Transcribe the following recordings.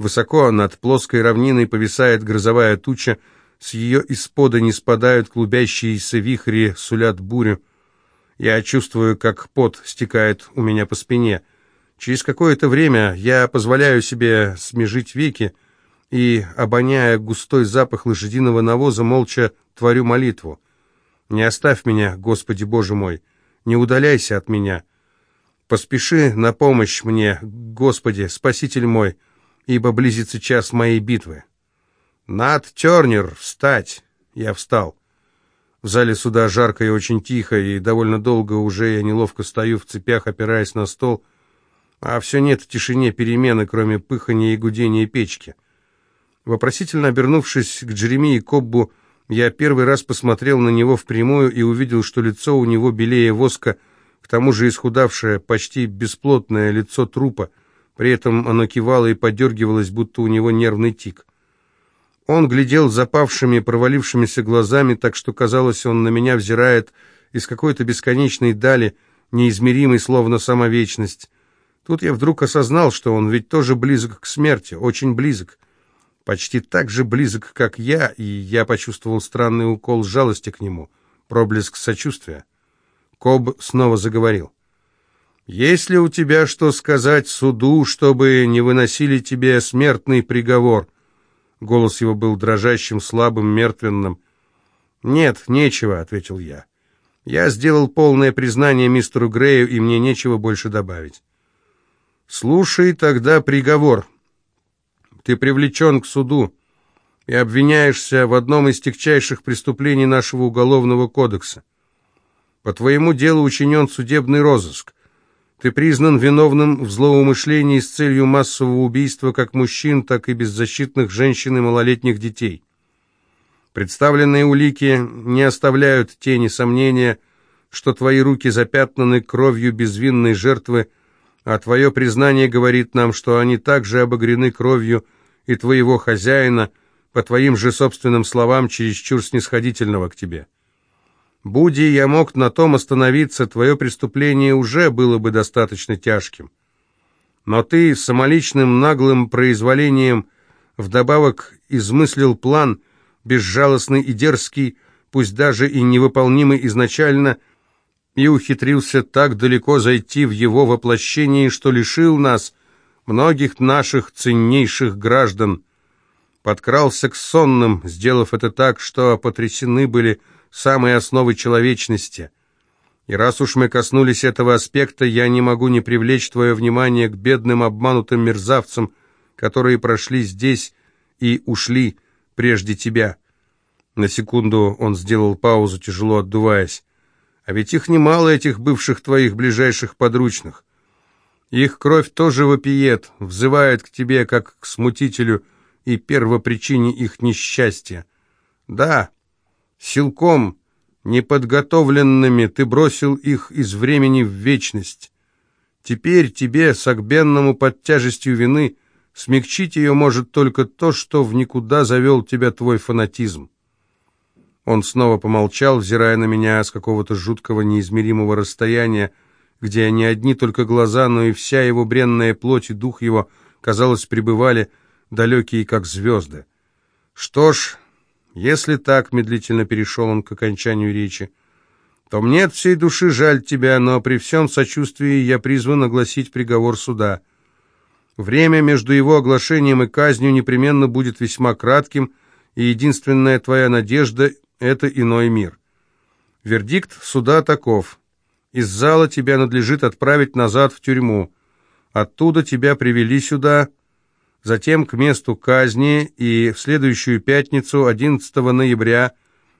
Высоко над плоской равниной повисает грозовая туча, с ее испода не спадают клубящиеся вихри, сулят бурю. Я чувствую, как пот стекает у меня по спине. Через какое-то время я позволяю себе смежить веки и, обоняя густой запах лошадиного навоза, молча творю молитву. «Не оставь меня, Господи Боже мой, не удаляйся от меня. Поспеши на помощь мне, Господи, Спаситель мой, ибо близится час моей битвы». «Над Тернер, встать!» Я встал. В зале суда жарко и очень тихо, и довольно долго уже я неловко стою в цепях, опираясь на стол, а все нет в тишине перемены, кроме пыхания и гудения печки. Вопросительно обернувшись к Джереми и Коббу, я первый раз посмотрел на него впрямую и увидел, что лицо у него белее воска, к тому же исхудавшее, почти бесплотное лицо трупа, при этом оно кивало и подергивалось, будто у него нервный тик. Он глядел запавшими, провалившимися глазами, так что казалось, он на меня взирает из какой-то бесконечной дали, неизмеримой, словно сама вечность. Тут я вдруг осознал, что он ведь тоже близок к смерти, очень близок. Почти так же близок, как я, и я почувствовал странный укол жалости к нему, проблеск сочувствия. Коб снова заговорил. «Есть ли у тебя что сказать суду, чтобы не выносили тебе смертный приговор?» Голос его был дрожащим, слабым, мертвенным. «Нет, нечего», — ответил я. «Я сделал полное признание мистеру Грею, и мне нечего больше добавить». «Слушай тогда приговор. Ты привлечен к суду и обвиняешься в одном из тягчайших преступлений нашего уголовного кодекса. По твоему делу учинен судебный розыск. Ты признан виновным в злоумышлении с целью массового убийства как мужчин, так и беззащитных женщин и малолетних детей. Представленные улики не оставляют тени сомнения, что твои руки запятнаны кровью безвинной жертвы, а твое признание говорит нам, что они также обогрены кровью и твоего хозяина, по твоим же собственным словам, чересчур снисходительного к тебе. Буди я мог на том остановиться, твое преступление уже было бы достаточно тяжким. Но ты самоличным наглым произволением вдобавок измыслил план, безжалостный и дерзкий, пусть даже и невыполнимый изначально, и ухитрился так далеко зайти в его воплощении, что лишил нас, многих наших ценнейших граждан. Подкрался к сонным, сделав это так, что потрясены были самой основы человечности. И раз уж мы коснулись этого аспекта, я не могу не привлечь твое внимание к бедным обманутым мерзавцам, которые прошли здесь и ушли прежде тебя. На секунду он сделал паузу, тяжело отдуваясь. А ведь их немало, этих бывших твоих ближайших подручных. Их кровь тоже вопиет, взывает к тебе, как к смутителю и первопричине их несчастья. Да, Силком, неподготовленными, ты бросил их из времени в вечность. Теперь тебе, согбенному под тяжестью вины, смягчить ее может только то, что в никуда завел тебя твой фанатизм. Он снова помолчал, взирая на меня с какого-то жуткого неизмеримого расстояния, где не одни только глаза, но и вся его бренная плоть и дух его, казалось, пребывали далекие, как звезды. Что ж, если так, медлительно перешел он к окончанию речи, то мне от всей души жаль тебя, но при всем сочувствии я призван огласить приговор суда. Время между его оглашением и казнью непременно будет весьма кратким, и единственная твоя надежда — это иной мир. Вердикт суда таков. Из зала тебя надлежит отправить назад в тюрьму. Оттуда тебя привели сюда, затем к месту казни, и в следующую пятницу, 11 ноября,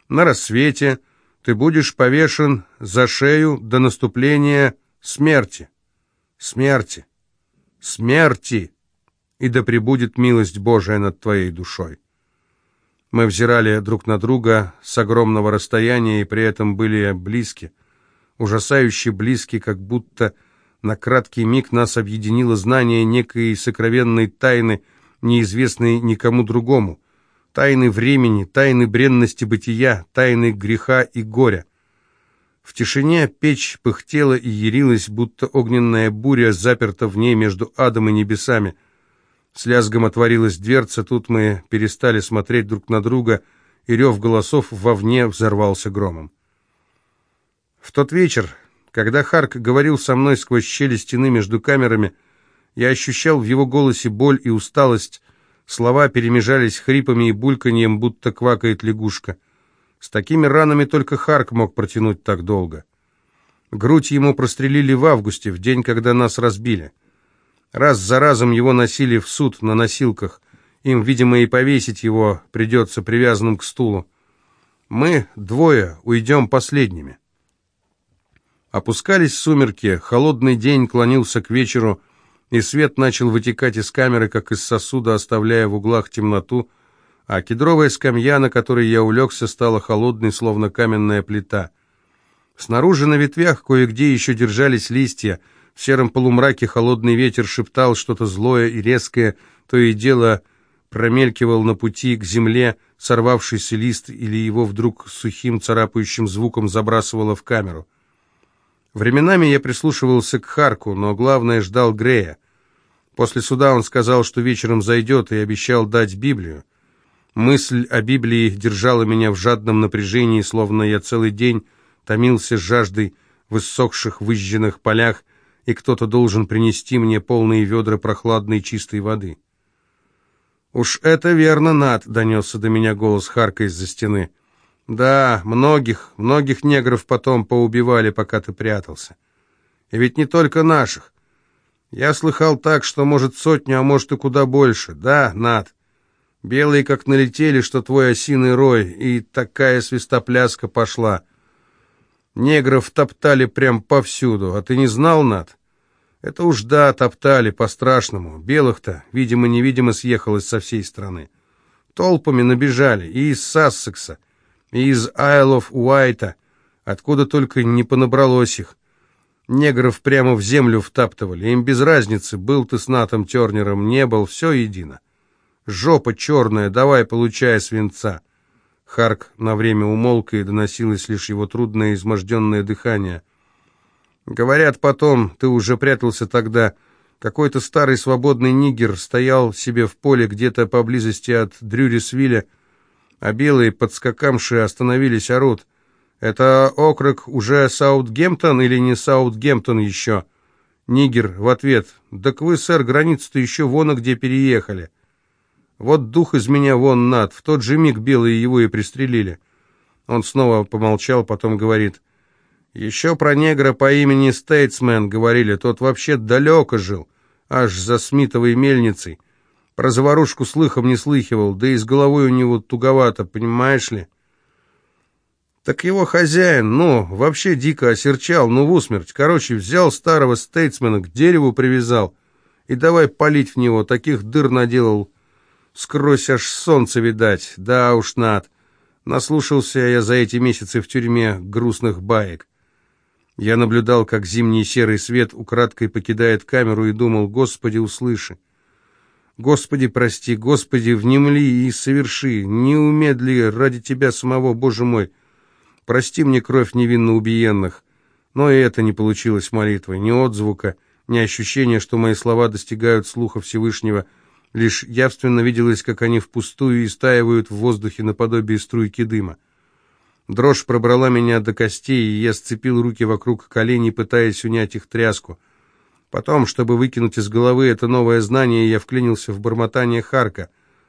на рассвете, ты будешь повешен за шею до наступления смерти. Смерти. Смерти! И да пребудет милость Божия над твоей душой. Мы взирали друг на друга с огромного расстояния и при этом были близки, ужасающе близки, как будто на краткий миг нас объединило знание некой сокровенной тайны, неизвестной никому другому, тайны времени, тайны бренности бытия, тайны греха и горя. В тишине печь пыхтела и ярилась, будто огненная буря заперта в ней между адом и небесами. С лязгом отворилась дверца, тут мы перестали смотреть друг на друга, и рев голосов вовне взорвался громом. В тот вечер, когда Харк говорил со мной сквозь щели стены между камерами, я ощущал в его голосе боль и усталость, слова перемежались хрипами и бульканьем, будто квакает лягушка. С такими ранами только Харк мог протянуть так долго. Грудь ему прострелили в августе, в день, когда нас разбили. Раз за разом его носили в суд на носилках. Им, видимо, и повесить его придется привязанным к стулу. Мы, двое, уйдем последними. Опускались сумерки, холодный день клонился к вечеру, и свет начал вытекать из камеры, как из сосуда, оставляя в углах темноту, а кедровая скамья, на которой я улегся, стала холодной, словно каменная плита. Снаружи на ветвях кое-где еще держались листья, в сером полумраке холодный ветер шептал что-то злое и резкое, то и дело промелькивал на пути к земле сорвавшийся лист или его вдруг сухим царапающим звуком забрасывало в камеру. Временами я прислушивался к Харку, но главное ждал Грея. После суда он сказал, что вечером зайдет, и обещал дать Библию. Мысль о Библии держала меня в жадном напряжении, словно я целый день томился жаждой в иссохших выжженных полях, и кто-то должен принести мне полные ведра прохладной чистой воды. «Уж это верно, Над», — донесся до меня голос Харка из-за стены. «Да, многих, многих негров потом поубивали, пока ты прятался. И ведь не только наших. Я слыхал так, что, может, сотню, а может и куда больше. Да, Над. Белые как налетели, что твой осиный рой, и такая свистопляска пошла. Негров топтали прям повсюду, а ты не знал, Над? Это уж да, топтали, по-страшному. Белых-то, видимо-невидимо, съехалось со всей страны. Толпами набежали и из Сассекса, и из Айлов Уайта, откуда только не понабралось их. Негров прямо в землю втаптывали, им без разницы, был ты с Натом Тернером, не был, все едино. Жопа черная, давай, получай свинца. Харк на время умолк, и доносилось лишь его трудное изможденное дыхание. Говорят потом, ты уже прятался тогда, какой-то старый свободный нигер стоял себе в поле где-то поблизости от Дрюрисвилля, а белые подскакамши остановились орут. Это округ уже Саутгемптон или не Саутгемптон еще? Нигер в ответ. Так вы, сэр, границу-то еще вон где переехали. Вот дух из меня вон над, в тот же миг белые его и пристрелили. Он снова помолчал, потом говорит, «Еще про негра по имени Стейтсмен говорили, тот вообще далеко жил, аж за Смитовой мельницей. Про заварушку слыхом не слыхивал, да и с головой у него туговато, понимаешь ли?» Так его хозяин, ну, вообще дико осерчал, ну, в усмерть. Короче, взял старого стейтсмена, к дереву привязал, и давай палить в него, таких дыр наделал, Скрозь аж солнце видать, да уж над. Наслушался я за эти месяцы в тюрьме грустных баек. Я наблюдал, как зимний серый свет украдкой покидает камеру и думал, Господи, услыши. Господи, прости, Господи, внемли и соверши, не умедли ради Тебя самого, Боже мой. Прости мне кровь невинно убиенных. Но и это не получилось молитвой, ни отзвука, ни ощущения, что мои слова достигают слуха Всевышнего — Лишь явственно виделось, как они впустую истаивают в воздухе наподобие струйки дыма. Дрожь пробрала меня до костей, и я сцепил руки вокруг коленей, пытаясь унять их тряску. Потом, чтобы выкинуть из головы это новое знание, я вклинился в бормотание Харка.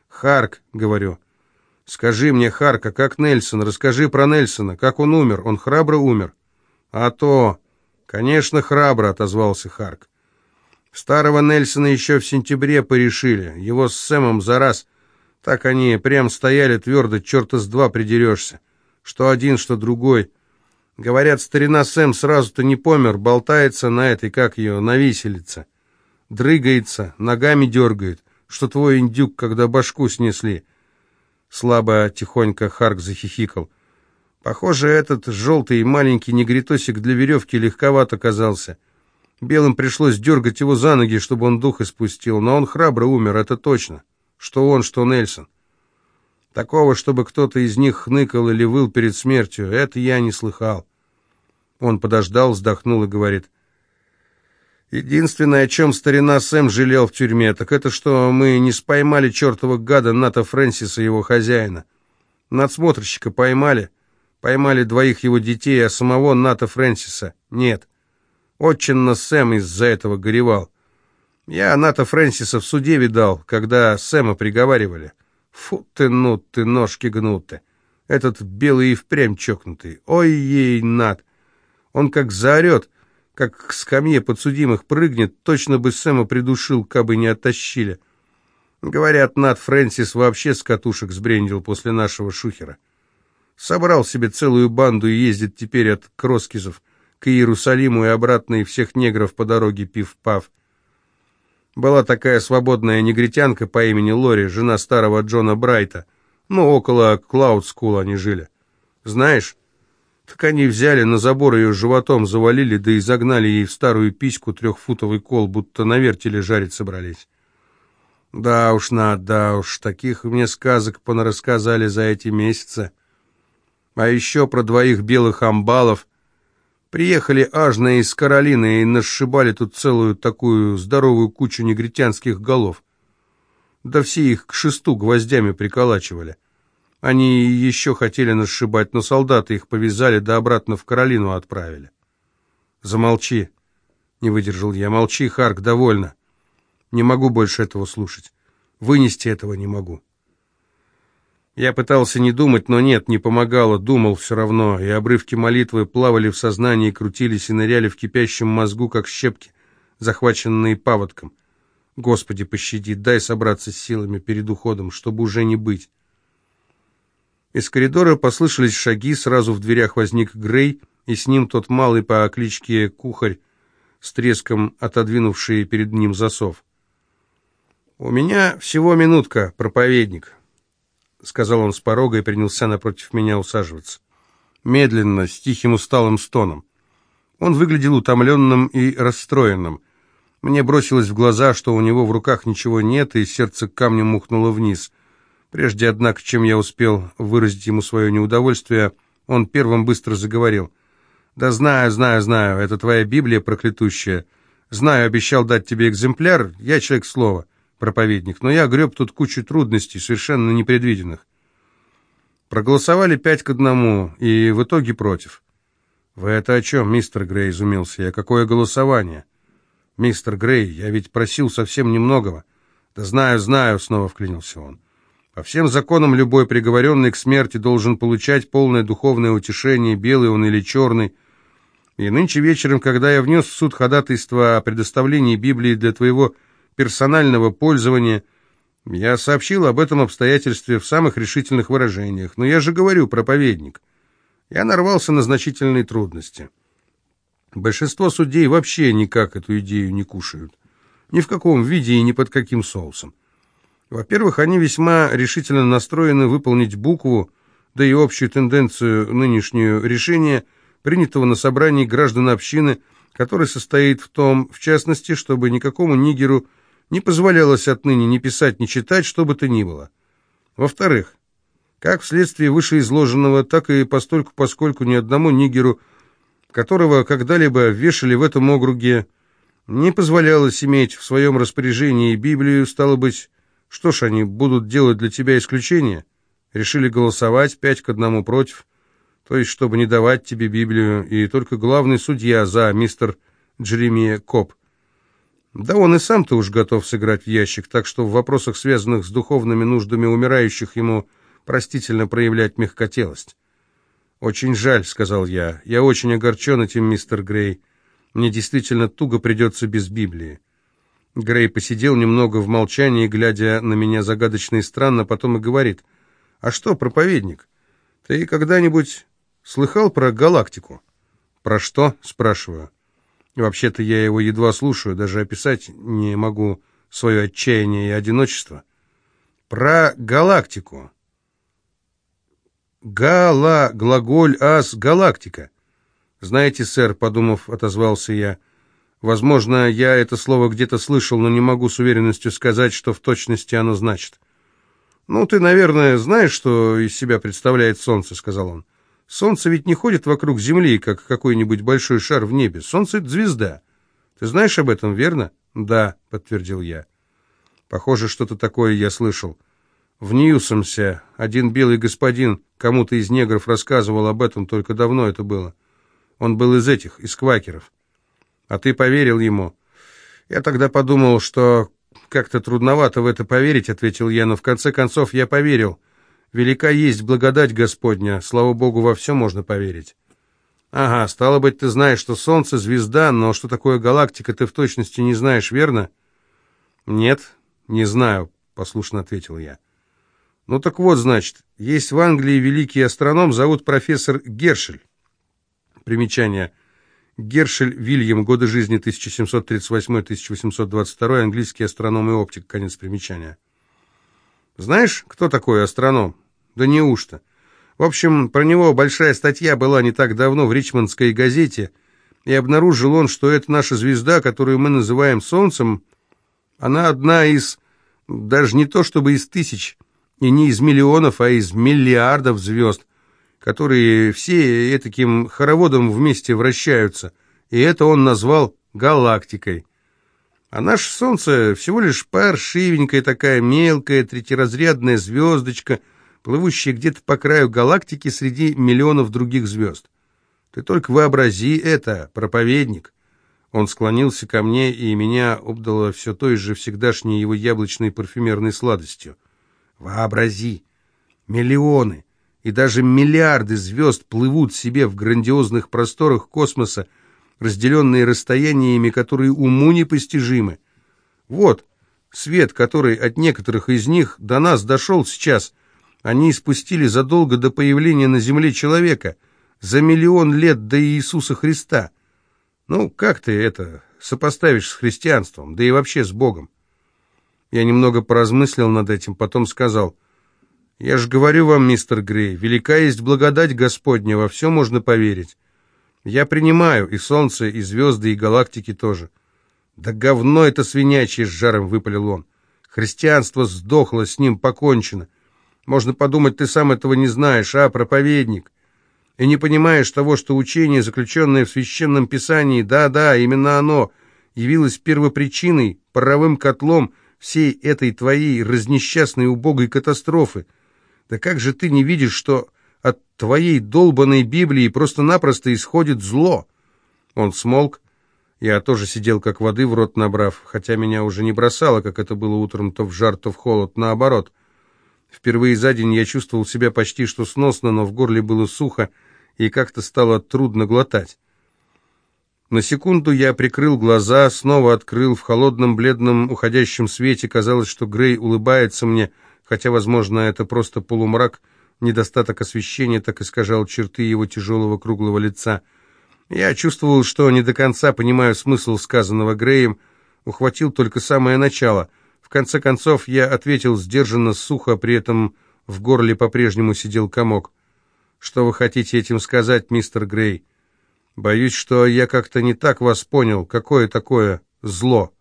«Харк», — говорю, — «скажи мне, Харка, как Нельсон, расскажи про Нельсона, как он умер, он храбро умер». «А то...» «Конечно, храбро», — отозвался Харк. Старого Нельсона еще в сентябре порешили. Его с Сэмом за раз. Так они прям стояли твердо, черта с два придерешься. Что один, что другой. Говорят, старина Сэм сразу-то не помер, болтается на этой, как ее, на виселице. Дрыгается, ногами дергает, что твой индюк, когда башку снесли. Слабо, тихонько Харк захихикал. Похоже, этот желтый маленький негритосик для веревки легковат оказался. Белым пришлось дергать его за ноги, чтобы он дух испустил, но он храбро умер, это точно. Что он, что Нельсон. Такого, чтобы кто-то из них хныкал или выл перед смертью, это я не слыхал. Он подождал, вздохнул и говорит, Единственное, о чем старина Сэм жалел в тюрьме, так это, что мы не споймали чертова гада Ната Фрэнсиса, его хозяина. Надсмотрщика поймали, поймали двоих его детей, а самого Ната Фрэнсиса нет. Отчинно Сэм из-за этого горевал. Я Ната Фрэнсиса в суде видал, когда Сэма приговаривали. Фу ты, ну ты, ножки гнуты. Этот белый и впрямь чокнутый. Ой-ей, Нат. Он как заорет, как к скамье подсудимых прыгнет, точно бы Сэма придушил, кабы не оттащили. Говорят, Нат Фрэнсис вообще с катушек сбрендил после нашего шухера. Собрал себе целую банду и ездит теперь от Кроскизов к Иерусалиму и обратно, и всех негров по дороге пив-пав. Была такая свободная негритянка по имени Лори, жена старого Джона Брайта. Ну, около Клаудскул они жили. Знаешь, так они взяли на забор ее животом, завалили, да и загнали ей в старую письку трехфутовый кол, будто на вертеле жарить собрались. Да уж, на, да уж, таких мне сказок понарассказали за эти месяцы. А еще про двоих белых амбалов. Приехали ажные из Каролины и насшибали тут целую такую здоровую кучу негритянских голов. Да все их к шесту гвоздями приколачивали. Они еще хотели насшибать, но солдаты их повязали, да обратно в Каролину отправили. «Замолчи!» — не выдержал я. «Молчи, Харк, довольно. Не могу больше этого слушать. Вынести этого не могу». Я пытался не думать, но нет, не помогало, думал все равно, и обрывки молитвы плавали в сознании, крутились и ныряли в кипящем мозгу, как щепки, захваченные паводком. Господи, пощади, дай собраться с силами перед уходом, чтобы уже не быть. Из коридора послышались шаги, сразу в дверях возник Грей, и с ним тот малый по кличке Кухарь, с треском отодвинувший перед ним засов. «У меня всего минутка, проповедник», — сказал он с порога и принялся напротив меня усаживаться. Медленно, с тихим усталым стоном. Он выглядел утомленным и расстроенным. Мне бросилось в глаза, что у него в руках ничего нет, и сердце камнем мухнуло вниз — Прежде, однако, чем я успел выразить ему свое неудовольствие, он первым быстро заговорил. «Да знаю, знаю, знаю, это твоя Библия проклятущая. Знаю, обещал дать тебе экземпляр, я человек слова, проповедник, но я греб тут кучу трудностей, совершенно непредвиденных. Проголосовали пять к одному, и в итоге против». «Вы это о чем, мистер Грей?» — изумился я. «Какое голосование?» «Мистер Грей, я ведь просил совсем немногого». «Да знаю, знаю», — снова вклинился он. По всем законам любой приговоренный к смерти должен получать полное духовное утешение, белый он или черный. И нынче вечером, когда я внес в суд ходатайство о предоставлении Библии для твоего персонального пользования, я сообщил об этом обстоятельстве в самых решительных выражениях. Но я же говорю, проповедник, я нарвался на значительные трудности. Большинство судей вообще никак эту идею не кушают. Ни в каком виде и ни под каким соусом. Во-первых, они весьма решительно настроены выполнить букву, да и общую тенденцию нынешнюю решения, принятого на собрании граждан общины, который состоит в том, в частности, чтобы никакому нигеру не позволялось отныне ни писать, ни читать, что бы то ни было. Во-вторых, как вследствие вышеизложенного, так и постольку, поскольку ни одному нигеру, которого когда-либо вешали в этом округе, не позволялось иметь в своем распоряжении Библию, стало быть, что ж, они будут делать для тебя исключение? Решили голосовать пять к одному против, то есть чтобы не давать тебе Библию, и только главный судья за мистер Джеремия Коп. Да он и сам-то уж готов сыграть в ящик, так что в вопросах, связанных с духовными нуждами умирающих, ему простительно проявлять мягкотелость. «Очень жаль», — сказал я. «Я очень огорчен этим, мистер Грей. Мне действительно туго придется без Библии». Грей посидел немного в молчании, глядя на меня загадочно и странно, потом и говорит, «А что, проповедник, ты когда-нибудь слыхал про галактику?» «Про что?» — спрашиваю. Вообще-то я его едва слушаю, даже описать не могу свое отчаяние и одиночество. «Про галактику». «Гала, глаголь, ас, галактика». «Знаете, сэр», — подумав, отозвался я, — Возможно, я это слово где-то слышал, но не могу с уверенностью сказать, что в точности оно значит. «Ну, ты, наверное, знаешь, что из себя представляет Солнце», — сказал он. «Солнце ведь не ходит вокруг Земли, как какой-нибудь большой шар в небе. Солнце — это звезда. Ты знаешь об этом, верно? Да, подтвердил я. Похоже, что-то такое я слышал. В Ньюсомсе один белый господин кому-то из негров рассказывал об этом, только давно это было. Он был из этих, из квакеров. А ты поверил ему? Я тогда подумал, что как-то трудновато в это поверить, ответил я, но в конце концов я поверил. Велика есть благодать Господня, слава Богу, во все можно поверить. Ага, стало быть, ты знаешь, что Солнце — звезда, но что такое галактика, ты в точности не знаешь, верно? Нет, не знаю, послушно ответил я. Ну так вот, значит, есть в Англии великий астроном, зовут профессор Гершель. Примечание. Гершель Вильям, годы жизни 1738-1822, английский астроном и оптик, конец примечания. Знаешь, кто такой астроном? Да неужто? В общем, про него большая статья была не так давно в Ричмондской газете, и обнаружил он, что это наша звезда, которую мы называем Солнцем, она одна из, даже не то чтобы из тысяч, и не из миллионов, а из миллиардов звезд, которые все таким хороводом вместе вращаются, и это он назвал галактикой. А наше Солнце всего лишь паршивенькая такая мелкая третьеразрядная звездочка, плывущая где-то по краю галактики среди миллионов других звезд. Ты только вообрази это, проповедник. Он склонился ко мне, и меня обдало все той же всегдашней его яблочной парфюмерной сладостью. Вообрази, миллионы и даже миллиарды звезд плывут себе в грандиозных просторах космоса, разделенные расстояниями, которые уму непостижимы. Вот, свет, который от некоторых из них до нас дошел сейчас, они испустили задолго до появления на Земле человека, за миллион лет до Иисуса Христа. Ну, как ты это сопоставишь с христианством, да и вообще с Богом? Я немного поразмыслил над этим, потом сказал, «Я же говорю вам, мистер Грей, велика есть благодать Господня, во все можно поверить. Я принимаю и солнце, и звезды, и галактики тоже». «Да говно это свинячье!» — с жаром выпалил он. «Христианство сдохло, с ним покончено. Можно подумать, ты сам этого не знаешь, а, проповедник?» и не понимаешь того, что учение, заключенное в Священном Писании, да-да, именно оно, явилось первопричиной, паровым котлом, всей этой твоей разнесчастной убогой катастрофы. Да как же ты не видишь, что от твоей долбанной Библии просто-напросто исходит зло?» Он смолк. Я тоже сидел, как воды в рот набрав, хотя меня уже не бросало, как это было утром, то в жар, то в холод, наоборот. Впервые за день я чувствовал себя почти что сносно, но в горле было сухо, и как-то стало трудно глотать. На секунду я прикрыл глаза, снова открыл. В холодном, бледном, уходящем свете казалось, что Грей улыбается мне, хотя, возможно, это просто полумрак, недостаток освещения так искажал черты его тяжелого круглого лица. Я чувствовал, что не до конца понимаю смысл сказанного Греем, ухватил только самое начало. В конце концов, я ответил сдержанно, сухо, при этом в горле по-прежнему сидел комок. «Что вы хотите этим сказать, мистер Грей?» Боюсь, что я как-то не так вас понял. Какое такое зло?»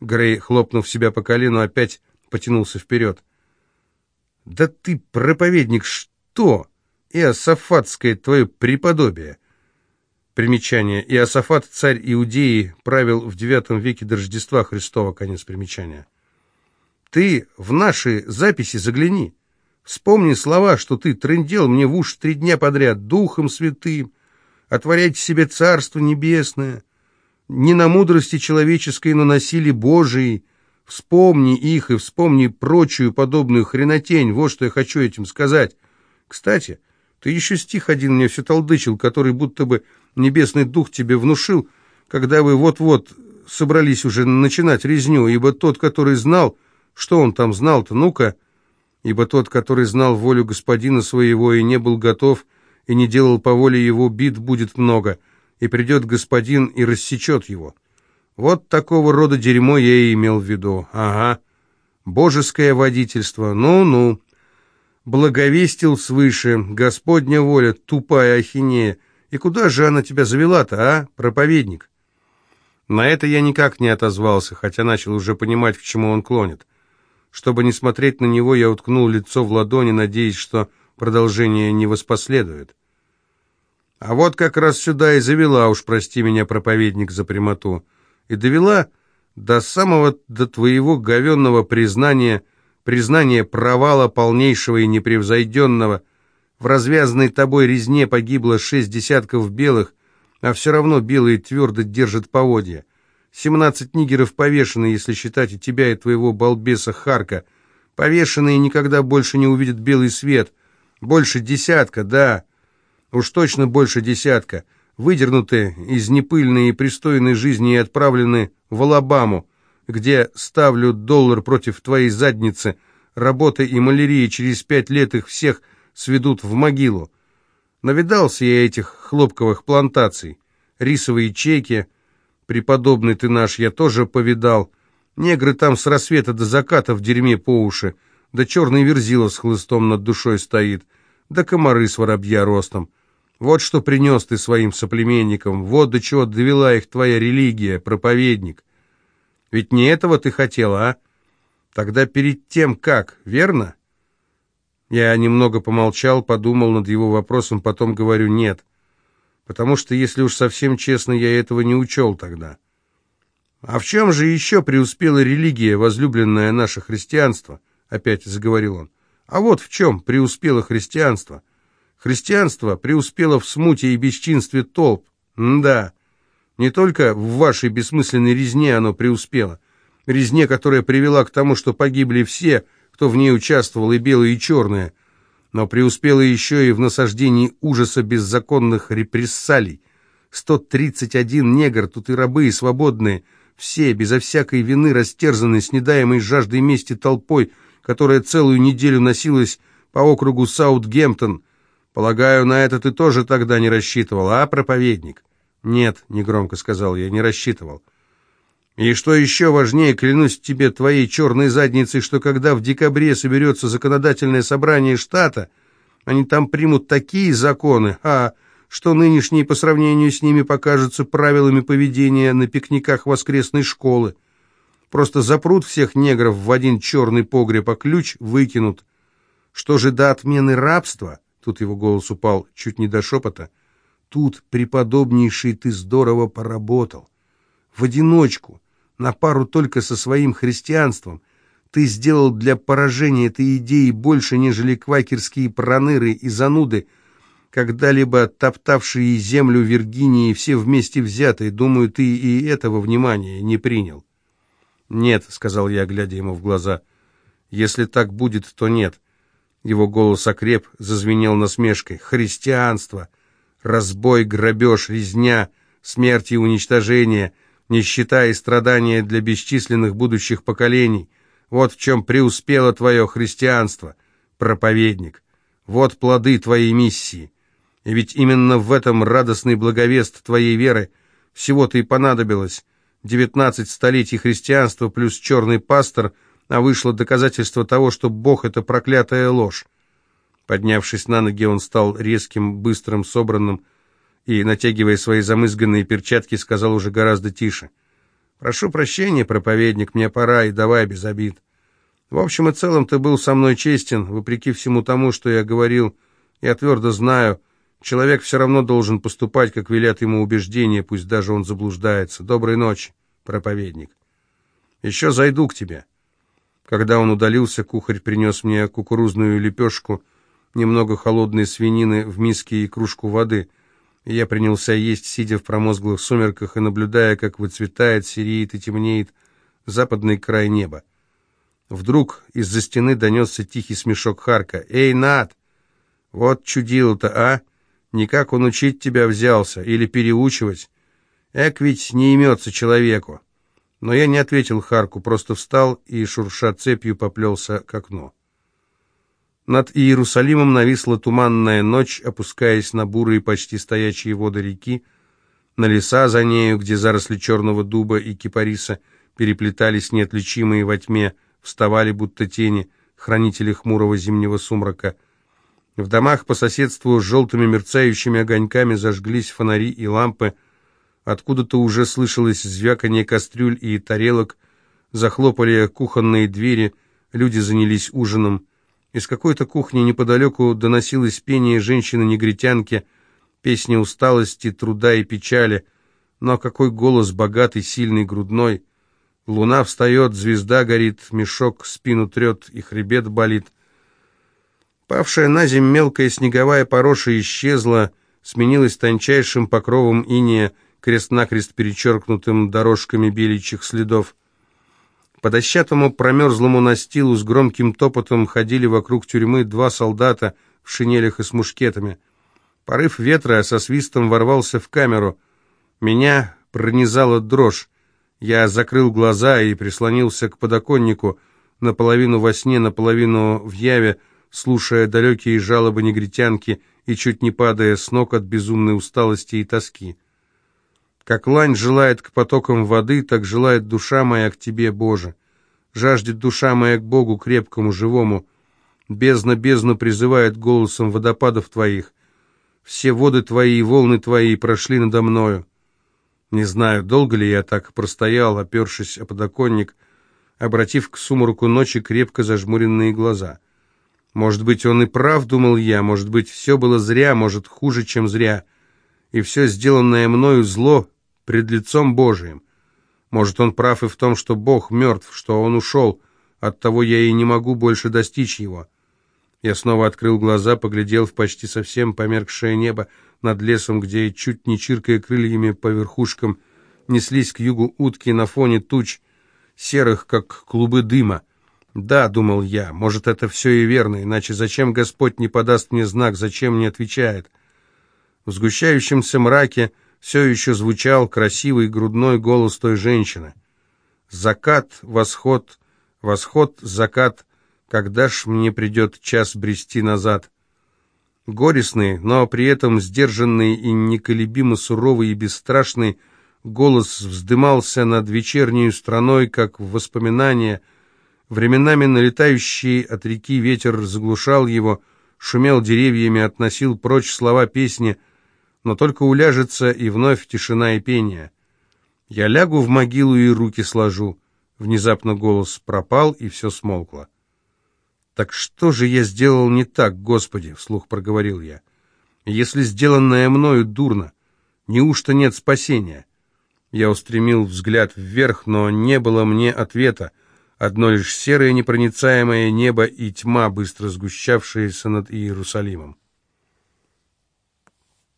Грей, хлопнув себя по колену, опять потянулся вперед. «Да ты, проповедник, что? Иосафатское твое преподобие!» Примечание. Иосафат, царь Иудеи, правил в девятом веке до Рождества Христова. Конец примечания. «Ты в наши записи загляни. Вспомни слова, что ты трындел мне в уши три дня подряд, Духом Святым, отворяйте себе Царство Небесное, не на мудрости человеческой, но на силе Божией. Вспомни их и вспомни прочую подобную хренотень, вот что я хочу этим сказать. Кстати, ты еще стих один мне все толдычил, который будто бы небесный дух тебе внушил, когда вы вот-вот собрались уже начинать резню, ибо тот, который знал, что он там знал-то, ну-ка, ибо тот, который знал волю господина своего и не был готов и не делал по воле его, бит будет много, и придет господин и рассечет его. Вот такого рода дерьмо я и имел в виду. Ага. Божеское водительство. Ну-ну. Благовестил свыше. Господня воля, тупая ахинея. И куда же она тебя завела-то, а, проповедник? На это я никак не отозвался, хотя начал уже понимать, к чему он клонит. Чтобы не смотреть на него, я уткнул лицо в ладони, надеясь, что продолжение не воспоследует. А вот как раз сюда и завела, уж прости меня, проповедник, за прямоту. И довела до самого до твоего говенного признания, признания провала полнейшего и непревзойденного. В развязанной тобой резне погибло шесть десятков белых, а все равно белые твердо держат поводья. Семнадцать нигеров повешены, если считать и тебя, и твоего балбеса Харка. Повешенные никогда больше не увидят белый свет. Больше десятка, да, уж точно больше десятка выдернуты из непыльной и пристойной жизни и отправлены в Алабаму, где ставлю доллар против твоей задницы, работа и малярия через пять лет их всех сведут в могилу. Навидался я этих хлопковых плантаций, рисовые чеки, преподобный ты наш, я тоже повидал, негры там с рассвета до заката в дерьме по уши, да черный верзила с хлыстом над душой стоит, да комары с воробья ростом. Вот что принес ты своим соплеменникам, вот до чего довела их твоя религия, проповедник. Ведь не этого ты хотела, а? Тогда перед тем как, верно? Я немного помолчал, подумал над его вопросом, потом говорю «нет». Потому что, если уж совсем честно, я этого не учел тогда. А в чем же еще преуспела религия, возлюбленное наше христианство? Опять заговорил он. А вот в чем преуспело христианство – Христианство преуспело в смуте и бесчинстве толп. М да, не только в вашей бессмысленной резне оно преуспело. Резне, которая привела к тому, что погибли все, кто в ней участвовал, и белые, и черные. Но преуспело еще и в насаждении ужаса беззаконных репрессалий. 131 негр, тут и рабы, и свободные, все, безо всякой вины, растерзанные, с недаемой жаждой мести толпой, которая целую неделю носилась по округу Саутгемптон, Полагаю, на это ты тоже тогда не рассчитывал, а, проповедник? Нет, негромко сказал я, не рассчитывал. И что еще важнее, клянусь тебе твоей черной задницей, что когда в декабре соберется законодательное собрание штата, они там примут такие законы, а что нынешние по сравнению с ними покажутся правилами поведения на пикниках воскресной школы. Просто запрут всех негров в один черный погреб, а ключ выкинут. Что же до отмены рабства? Тут его голос упал чуть не до шепота. Тут, преподобнейший, ты здорово поработал. В одиночку, на пару только со своим христианством. Ты сделал для поражения этой идеи больше, нежели квакерские проныры и зануды, когда-либо топтавшие землю Виргинии все вместе взятые. Думаю, ты и этого внимания не принял. «Нет», — сказал я, глядя ему в глаза, — «если так будет, то нет. Его голос окреп, зазвенел насмешкой. «Христианство! Разбой, грабеж, резня, смерть и уничтожение, нищета и страдания для бесчисленных будущих поколений. Вот в чем преуспело твое христианство, проповедник. Вот плоды твоей миссии. И ведь именно в этом радостный благовест твоей веры всего-то и понадобилось. Девятнадцать столетий христианства плюс черный пастор — а вышло доказательство того, что Бог — это проклятая ложь. Поднявшись на ноги, он стал резким, быстрым, собранным и, натягивая свои замызганные перчатки, сказал уже гораздо тише. «Прошу прощения, проповедник, мне пора, и давай без обид. В общем и целом ты был со мной честен, вопреки всему тому, что я говорил. Я твердо знаю, человек все равно должен поступать, как велят ему убеждения, пусть даже он заблуждается. Доброй ночи, проповедник. Еще зайду к тебе». Когда он удалился, кухарь принес мне кукурузную лепешку, немного холодной свинины в миске и кружку воды. Я принялся есть, сидя в промозглых сумерках и наблюдая, как выцветает, сереет и темнеет западный край неба. Вдруг из-за стены донесся тихий смешок Харка. «Эй, Над! Вот чудило-то, а! Никак он учить тебя взялся или переучивать. Эк ведь не имется человеку!» Но я не ответил Харку, просто встал и, шурша цепью, поплелся к окну. Над Иерусалимом нависла туманная ночь, опускаясь на бурые почти стоячие воды реки, на леса за нею, где заросли черного дуба и кипариса переплетались неотличимые во тьме, вставали будто тени, хранители хмурого зимнего сумрака. В домах по соседству с желтыми мерцающими огоньками зажглись фонари и лампы, Откуда-то уже слышалось звяканье кастрюль и тарелок, захлопали кухонные двери, люди занялись ужином. Из какой-то кухни неподалеку доносилось пение женщины-негритянки, песня усталости, труда и печали. но какой голос богатый, сильный, грудной. Луна встает, звезда горит, мешок спину трет и хребет болит. Павшая на земь мелкая снеговая пороша исчезла, сменилась тончайшим покровом иния, крест-накрест перечеркнутым дорожками беличьих следов. По дощатому промерзлому настилу с громким топотом ходили вокруг тюрьмы два солдата в шинелях и с мушкетами. Порыв ветра со свистом ворвался в камеру. Меня пронизала дрожь. Я закрыл глаза и прислонился к подоконнику, наполовину во сне, наполовину в яве, слушая далекие жалобы негритянки и чуть не падая с ног от безумной усталости и тоски. Как лань желает к потокам воды, так желает душа моя к Тебе, Боже. Жаждет душа моя к Богу крепкому, живому. Бездна бездну призывает голосом водопадов Твоих. Все воды Твои и волны Твои прошли надо мною. Не знаю, долго ли я так простоял, опершись о подоконник, обратив к сумраку ночи крепко зажмуренные глаза. Может быть, он и прав, думал я, может быть, все было зря, может, хуже, чем зря, и все сделанное мною зло пред лицом Божиим. Может, он прав и в том, что Бог мертв, что он ушел, оттого я и не могу больше достичь его. Я снова открыл глаза, поглядел в почти совсем померкшее небо, над лесом, где, чуть не чиркая крыльями по верхушкам, неслись к югу утки на фоне туч, серых, как клубы дыма. «Да», — думал я, — «может, это все и верно, иначе зачем Господь не подаст мне знак, зачем не отвечает?» В сгущающемся мраке все еще звучал красивый грудной голос той женщины. «Закат, восход, восход, закат, когда ж мне придет час брести назад?» Горестный, но при этом сдержанный и неколебимо суровый и бесстрашный голос вздымался над вечерней страной, как в воспоминания. Временами налетающий от реки ветер заглушал его, шумел деревьями, относил прочь слова песни, но только уляжется, и вновь тишина и пение. «Я лягу в могилу и руки сложу». Внезапно голос пропал, и все смолкло. «Так что же я сделал не так, Господи?» — вслух проговорил я. «Если сделанное мною дурно, неужто нет спасения?» Я устремил взгляд вверх, но не было мне ответа. Одно лишь серое непроницаемое небо и тьма, быстро сгущавшаяся над Иерусалимом.